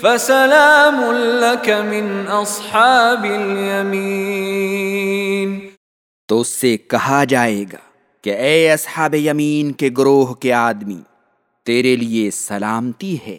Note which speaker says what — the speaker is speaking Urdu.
Speaker 1: فسلام لك من اصحاب اليمين.
Speaker 2: تو اس سے کہا جائے گا کہ اے اصحاب یمین کے گروہ کے آدمی، تیرے لیے سلامتی ہے۔